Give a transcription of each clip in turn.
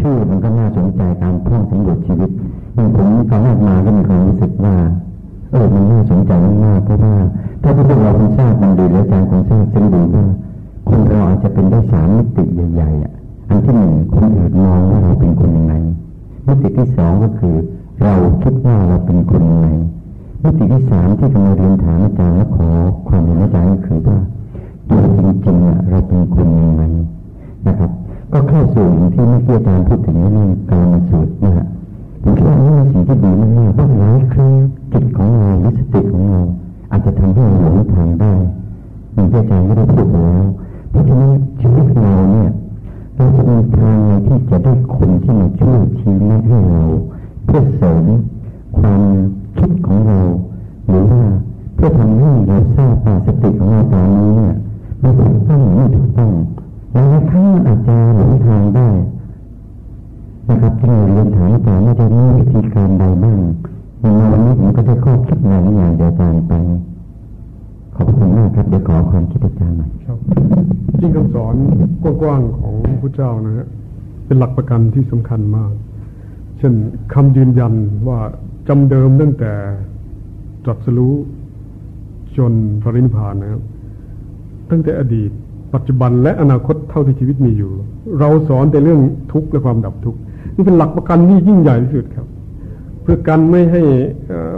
ชื่อมันก็น่าสนใจการท่องสำรวจชีวิตอย่างผมตอนแรกมาก็มีความรู้สึกว่า เออมันน่าสนใจมากเพราะว่าถ้าพวกเราคงทราบมันดีและอาจารย์คงทราบซึ่งดีว่าคนเราอาจจะเป็นได้สามมิติใหญ่ๆอะอันที่หนึ่งคนอื่นมองว่าเราเป็นคนยังไงมิติที่สองก็คือ เราคิดว่าเราเป็นคนยังไงมิติที่สามที่กำลังเรียนถามอาจารย์และขอความเห็นอาจารย์ก็คือว่าตัวจริงๆอะเราเป็นคนยังไงนะครับ ก็เข้าสู่อย่างที่เมื่อกี้อาจารย์พูดถึงเรื่องการมาสูตรนะฮะผมคิดว่านี่เป็นสิ่งที่ดีมากๆเพราะหลายครั้งจิตของเราหรือสติของเราอาจจะทำให้เราหลงทางได้อย่างที่อาจารย์ไม่ได้พูดแล้วเพราะฉะนั้นชีวิตเข้อคิดหลายอย่างเดียวกันไป ขอบคุณมากครับเดี๋ยวขอความคิดอาจารย์หน่อยครับจริงคำสอนกว้างๆของพระเจ้านะฮะเป็นหลักประกันที่สำคัญมาก เช่นคำยืนยันว่าจำเดิมตั้งแต่ตรัสรู้จนพระนิพพานนะครับตั้งแต่อดีต ปัจจุบันและอนาคตเท่าที่ชีวิตมีอยู่ เราสอนแต่เรื่องทุกข์และความดับทุกข์นี่เป็นหลักประกันที่ยิ่งใหญ่ที่สุดครับ เพื่อกันไม่ให้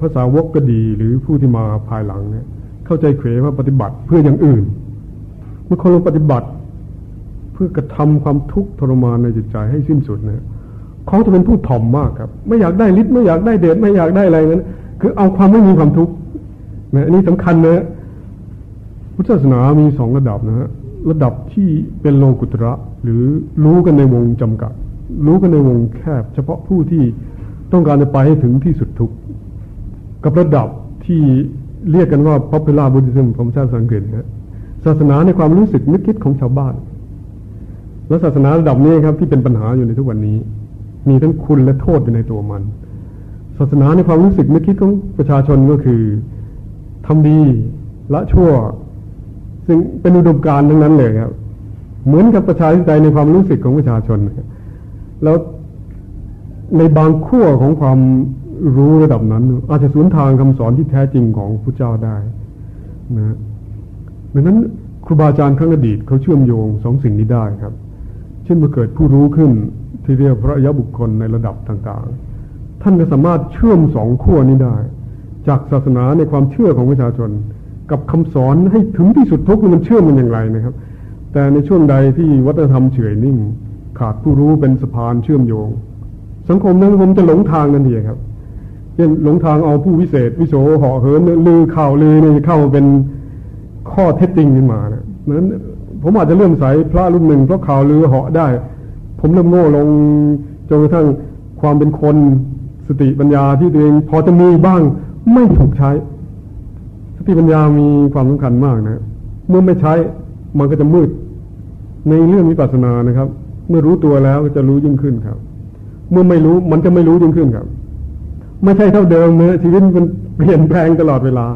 ภาษาวกก็ดีหรือผู้ที่มาภายหลังเนี่ยเข้าใจเขวว่าปฏิบัติเพื่ออย่างอื่น เมื่อคนลงปฏิบัติ เพื่อกระทำความทุกข์ทรมานในจิตใจให้สิ้นสุดนะเขาจะเป็นผู้ถ่อมมากครับ ไม่อยากได้ฤทธิ์ไม่อยากได้เดชไม่อยากได้อะไรนั้น คือเอาความไม่มีความทุกข์นะอันนี้สำคัญนะพุทธศาสนามีสองระดับนะฮะระดับที่เป็นโลกุตระ หรือรู้กันในวงจำกัด รู้กันในวงแคบ เฉพาะผู้ที่ต้องการจะไปให้ถึงที่สุดทุกข์ กับระดับที่เรียกกันว่า popular Buddhism ผมชาติสังเกตนะศาสนาในความรู้สึกนึกคิดของชาวบ้าน และศาสนาระดับนี้ครับที่เป็นปัญหาอยู่ในทุกวันนี้ มีทั้งคุณและโทษอยู่ในตัวมัน ศาสนาในความรู้สึกนึกคิดของประชาชนก็คือทำดีละชั่ว ซึ่งเป็นอุดมการณ์ทั้งนั้นเลยครับ เหมือนกับประชาธิปไตยในความรู้สึกของประชาชน แล้วในบางขั้วของความ รู้ระดับนั้น อาจจะสวนทางคำสอนที่แท้จริงของพระเจ้าได้นะดังนั้นครูบาอาจารย์ครั้งอดีตเขาเชื่อมโยงสองสิ่งนี้ได้ครับ เช่นเมื่อเกิดผู้รู้ขึ้นที่เรียกพระยะบุคคลในระดับต่างๆ ท่านก็สามารถเชื่อมสองขั้วนี้ได้ จากศาสนาในความเชื่อของประชาชน กับคำสอนให้ถึงที่สุดทุกมันเชื่อมมันอย่างไรนะครับ แต่ในช่วงใดที่วัฒนธรรมเฉยนิ่ง ขาดผู้รู้เป็นสะพานเชื่อมโยง สังคมนั้นผมจะหลงทางนันทีครับ เช่นหลงทางเอาผู้วิเศษ วิโสห่อเหินลือข่าวลือนี่เข้าเป็นข้อเท็จจริงขึ้นมานะนั้นผมอาจจะเลื่อมใสพระรูปหนึ่งเพราะข่าวลือเหาะได้ ผมเริ่มโง่ลงจนกระทั่งความเป็นคนสติปัญญาที่ตัวเองพอจะมีบ้างไม่ถูกใช้ สติปัญญามีความสำคัญมากนะเมื่อไม่ใช้มันก็จะมืด ในเรื่องวิปัสสนานะครับ เมื่อรู้ตัวแล้วก็จะรู้ยิ่งขึ้นครับ เมื่อไม่รู้มันจะไม่รู้ยิ่งขึ้นครับ ไม่ใช่เท่าเดิมเนะชีวิตมันเปลี่ยนแปลงตลอดเวลา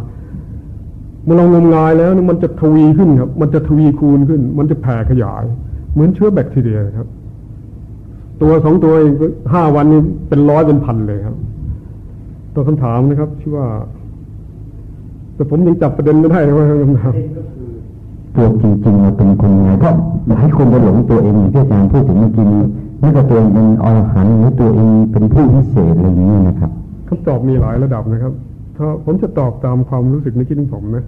เมื่อเรางมงายแล้วมันจะทวีขึ้นครับ มันจะทวีคูณขึ้น มันจะแผ่ขยาย เหมือนเชื้อแบคทีเรียครับ ตัวสองตัวเองห้าวันนี้เป็นร้อยเป็นพันเลยครับ ตัวคำถามนะครับชื่อว่า แต่ผมยังจับประเด็นไม่ได้ว่าคำถามตัวจริงๆเราเป็นคนยังไงเพราะหลายคนจะหลงตัวเองที่อาจารย์พูดถึงเมื่อกี้นี้นี่ก็ตัวเองเป็นอรหันต์หรือตัวเองเป็นผู้พิเศษอะไรอย่างนี้นะครับ คำตอบมีหลายระดับนะครับ ถ้าผมจะตอบตามความรู้สึกในคิดของผมนะ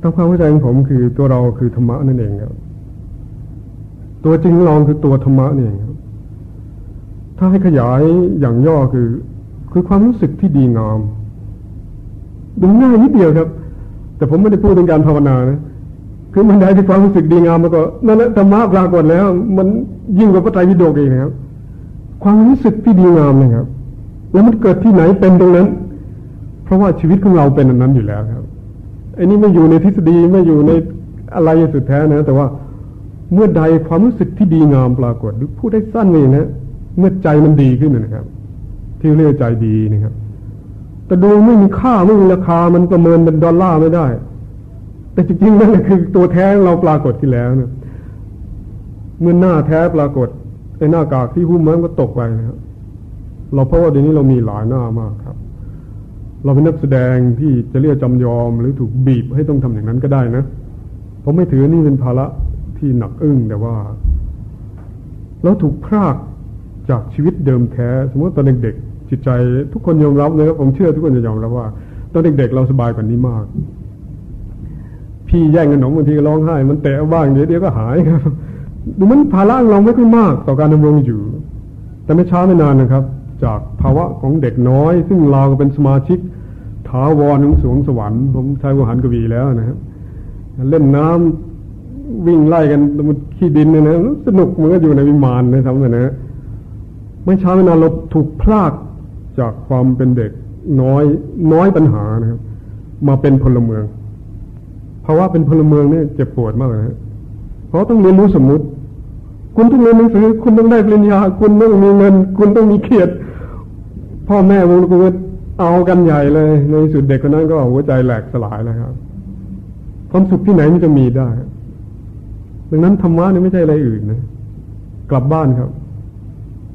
ตามความเข้าใจของผมคือตัวเราคือธรรมะนั่นเองครับ ตัวจริงลองคือตัวธรรมะนี่เองครับ ถ้าให้ขยายอย่างย่อคือ คือความรู้สึกที่ดีงามดูง่ายนิดเดียวครับ แต่ผมไม่ได้พูดถึงการภาวนานะคือมันได้ที่ความรู้สึกดีงามมันก็นั่นแหละธรรมะปรากฏแล้ว มันยิ่งกว่าพระไตรปิฎกเองครับ ความรู้สึกที่ดีงามนะครับ แล้วมันเกิดที่ไหนเป็นตรงนั้น เพราะว่าชีวิตของเราเป็นอันนั้นอยู่แล้วครับไอ้นี่ไม่อยู่ในทฤษฎีไม่อยู่ในอะไรสุดแท้นะ แต่ว่าเมื่อใดความรู้สึกที่ดีงามปรากฏหรือพูดได้สั้นเลยนะเมื่อใจมันดีขึ้นนะครับ ที่เรียกใจดีนะครับ แต่ดูไม่มีค่าไม่มีราคามันประเมินเป็นดอลลาร์ไม่ได้ แต่จริงๆนั่นคือตัวแท้เราปรากฏที่แล้วนะเมื่อหน้าแท้ปรากฏไอ้หน้ากากที่หุ้มมันก็ตกไปนะครับ เราเพราะว่าเดี๋ยวนี้เรามีหลายหน้ามากครับ เราเป็นนักแสดงที่จะเรียกจำยอมหรือถูกบีบให้ต้องทำอย่างนั้นก็ได้นะผมไม่ถือนี่เป็นภาระที่หนักอึ้งแต่ว่า เราถูกพรากจากชีวิตเดิมแท้ สมมติตอนเด็กๆจิตใจทุกคนยอมรับนะครับผมเชื่อทุกคนจะยอมรับว่าตอนเด็กๆเราสบายกว่านี้มาก พี่แย่งขนมบางทีก็ร้องไห้ มันแตะบ้างเดี๋ยวเดี๋ยวก็หายครับดูมันภาระเราไม่ค่อยมากต่อการดำรงอยู่ แต่ไม่ช้าไม่นานนะครับ จากภาวะของเด็กน้อย ซึ่งเราก็เป็นสมาชิกถาวรของสวงสวรรค์ผมใช้วหันกวีแล้วนะครับเล่นน้ำวิ่งไล่กันมันขี้ดินเนี่ยนะสนุกเหมือนกับอยู่ในวิมานนะครับนะไม่ช้าไม่นานเราถูกพลากจากความเป็นเด็กน้อยน้อยปัญหานะครับ มาเป็นพลเมืองภาวะเป็นพลเมืองเนี่ยเจ็บปวดมากนะเพราะต้องเรียนรู้สมมุติ คุณต้องเรียนหนังสือ คุณต้องได้ปริญญา คุณต้องมีเงิน คุณต้องมีเกียรติพ่อแม่วงลูกเอากันใหญ่เลย ในสุดเด็กคนนั้นก็หัวใจแหลกสลายแล้วครับความสุขที่ไหนมันจะมีได้ดังนั้นธรรมะนี่ไม่ใช่อะไรอื่นนะ กลับบ้านครับ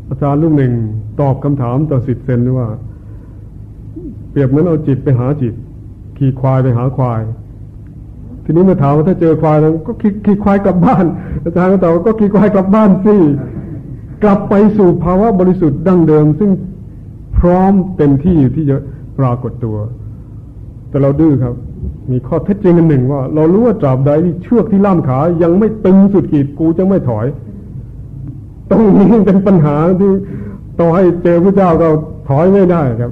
อาจารย์ลูกหนึ่งตอบคำถามต่อสิทธิ์เซนว่า เปรียบเหมือนเอาจิตไปหาจิต ขี่ควายไปหาควาย ทีนี้มาถามว่าถ้าเจอควายแล้วก็ขี่ควายกลับบ้าน อาจารย์ก็ตอบว่าก็ขี่ควายกลับบ้านสิกลับไปสู่ภาวะบริสุทธิ์ดั้งเดิม ซึ่งพร้อมเต็มที่ที่จะปรากฏตัว แต่เราดื้อครับ มีข้อเท็จจริงอันหนึ่งว่า เรารู้ว่าตราบใดที่เชือกที่ล่ามขา ยังไม่ตึงสุดขีดกูจะไม่ถอยตรงนี้เป็นปัญหาที่ต่อให้เจอพระเจ้าก็ถอยไม่ได้ครับ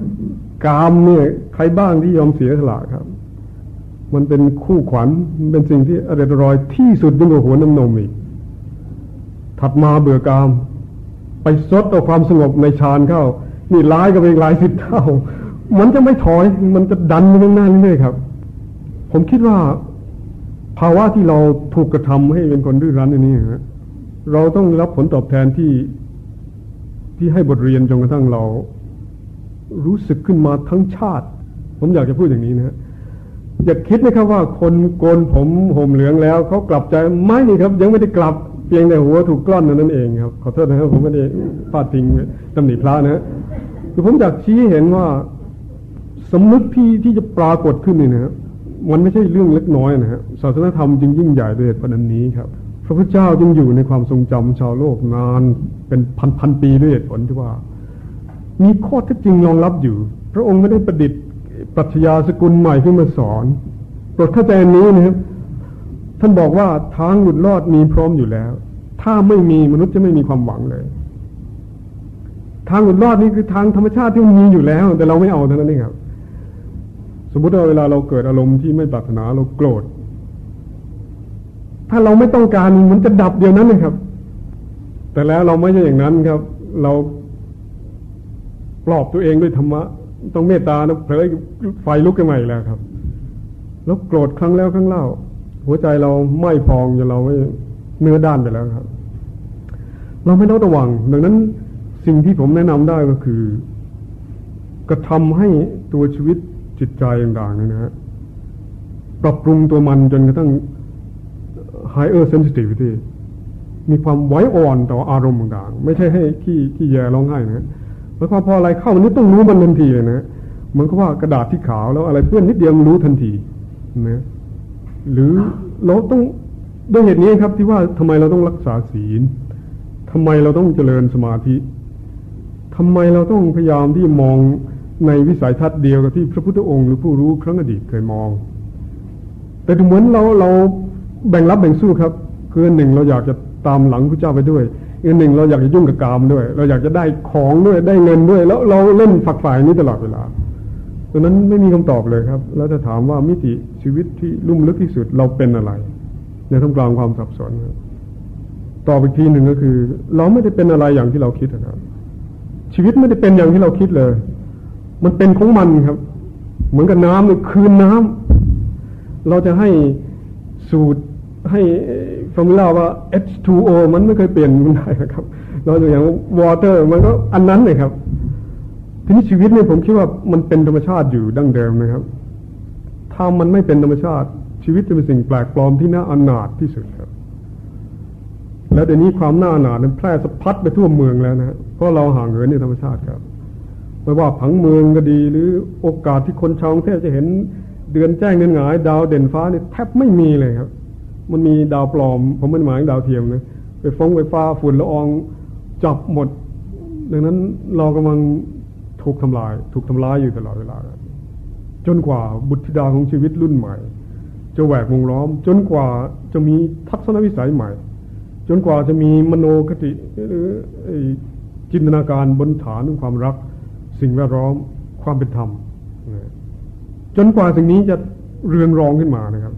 กามเนี่ยใครบ้างที่ยอมเสียสละครับ มันเป็นคู่ขวัญมันเป็นสิ่งที่อร่อยรอยที่สุดยิ่งกว่าหัวน้ำนมอีก ถัดมาเบื่อกาม ไปซดเอาความสงบในฌานเข้า นี่ร้ายกับอีกหลายสิบเท่า มันจะไม่ถอย มันจะดันไปข้างหน้าเรื่อยๆครับ ผมคิดว่า ภาวะที่เราถูกกระทำให้เป็นคนดื้อรั้นอันนี้ฮะเราต้องรับผลตอบแทนที่ที่ให้บทเรียนจนกระทั่งเรา รู้สึกขึ้นมาทั้งชาติ ผมอยากจะพูดอย่างนี้นะฮะ อย่าคิดนะครับว่าคนโกนผมห่มเหลืองแล้วเขากลับใจไม่นี่ครับ ยังไม่ได้กลับเพียงแต่หัวถูกกล้อนนั่นเองครับขอโทษนะครับผมไม่ได้พาดพิงตำหนิพระนะคือผมอยากชี้เห็นว่าสมนึกที่ที่จะปรากฏขึ้นนี่นะมันไม่ใช่เรื่องเล็กน้อยนะฮะศาสนธรรมจึงยิ่งใหญ่ด้วยเหตุผลนี้ครับ พระพุทธเจ้าจึงอยู่ในความทรงจำชาวโลกนานเป็นพันพันปีด้วยเหตุผลที่ว่า มีข้อเท็จจริงรองรับอยู่ พระองค์ไม่ได้ประดิษฐ์ ปรัชญาสกุลใหม่ขึ้นมาสอนโปรดเข้าใจนี้นะครับ ท่านบอกว่าทางหลุดรอดมีพร้อมอยู่แล้ว ถ้าไม่มีมนุษย์จะไม่มีความหวังเลย ทางหลุดรอดนี่คือทางธรรมชาติที่มันมีอยู่แล้ว แต่เราไม่เอาเท่านั้นเองครับ สมมติว่าเวลาเราเกิดอารมณ์ที่ไม่ปรารถนาเราโกรธ ถ้าเราไม่ต้องการมันจะดับเดียวนั้นเลยครับ แต่แล้วเราไม่ใช่อย่างนั้นครับ เราปลอบตัวเองด้วยธรรมะ ต้องเมตตานะเผลอไฟลุกขึ้นมาอีกแล้วครับ แล้วโกรธครั้งแล้วครั้งเล่า หัวใจเราไม่พองจนเราไม่เนื้อด้านไปแล้วครับ เราไม่ต้องระวัง ดังนั้นสิ่งที่ผมแนะนำได้ก็คือกระทำให้ตัวชีวิตจิตใจต่างๆนะฮะปรับปรุงตัวมันจนกระทั่ง higher sensitivity มีความไว้อ่อนต่ออารมณ์ต่างๆ ไม่ใช่ให้ขี้ขี้แย่ร้องไห้นะ มายความพออะไรเข้ามันนี่ต้องรู้มันทันทีเลยนะเหมือนกับว่ากระดาษที่ขาวแล้วอะไรเพื่อนนิดเดียวรู้ทันทีนะหรือเราต้องด้วยเหตุนี้ครับที่ว่าทำไมเราต้องรักษาศีลทำไมเราต้องเจริญสมาธิทำไมเราต้องพยายามที่มองในวิสัยทัศน์เดียวกับที่พระพุทธองค์หรือผู้รู้ครั้งอดีตเคยมอง แต่ดูเหมือนเราเราแบ่งรับแบ่งสู้ครับ คือหนึ่งเราอยากจะตามหลังพระเจ้าไปด้วย อีกหนึ่งเราอยากจะยุ่งกับกามด้วย เราอยากจะได้ของด้วยได้เงินด้วย แล้วเราเล่นฝักฝ่ายนี้ตลอดเวลาดังนั้นไม่มีคำตอบเลยครับ แล้วจะถามว่ามิติชีวิตที่ลุ่มลึกที่สุดเราเป็นอะไรในท่ามกลางความสับสนครับตอบอีกทีหนึ่งก็คือ เราไม่ได้เป็นอะไรอย่างที่เราคิดนะครับ ชีวิตไม่ได้เป็นอย่างที่เราคิดเลย มันเป็นของมันครับ เหมือนกับน้ำเนี่ยคืนน้ำเราจะให้สูตรให้ ฟอร์มูลาว่า H2O มันไม่เคยเปลี่ยนมันได้นะครับเราอย่าง water มันก็อันนั้นเลยครับทีนี้ชีวิตเนี่ยผมคิดว่ามันเป็นธรรมชาติอยู่ดั้งเดิมนะครับ ถ้ามันไม่เป็นธรรมชาติ ชีวิตจะเป็นสิ่งแปลกปลอมที่น่าอนาถที่สุดครับ แล้วเดี๋ยวนี้ความน้าหนาถนั้นแพร่สะพัดไปทั่วเมืองแล้วนะเพราะเราห่างเหินในธรรมชาติครับไม่ว่าผังเมืองก็ดี หรือโอกาสที่คนชาวกรุงเทพจะเห็นเดือนแจ้งเดือนหงาย ดาวเด่นฟ้าเนี่ยแทบไม่มีเลยครับ มันมีดาวปลอม ผมไม่หมายถึงดาวเทียมนะไปฟงไฟฟ้าฝุ่นละอองจับหมด ดังนั้นเรากำลังถูกทำลาย ถูกทำลายอยู่ตลอดเวลา จนกว่าบุตรธิดาของชีวิตรุ่นใหม่ จะแหวกวงล้อม จนกว่าจะมีทัศนวิสัยใหม่ จนกว่าจะมีมโนคติหรือจินตนาการบนฐานของความรัก สิ่งแวดล้อมความเป็นธรรมจนกว่าสิ่งนี้จะเรืองรองขึ้นมานะครับ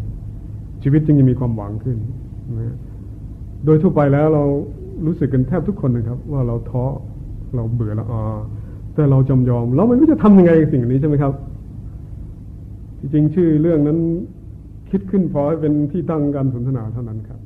ชีวิตจึงจะมีความหวังขึ้นนะโดยทั่วไปแล้วเรารู้สึกกันแทบทุกคนนะครับ ว่าเราท้อเราเบื่อละอาแต่เราจำยอมแล้วมันก็จะทำยังไงกับสิ่งนี้ใช่ไหมครับ จริงๆชื่อเรื่องนั้นคิดขึ้นพอให้เป็นที่ตั้งการสนทนาเท่านั้นครับ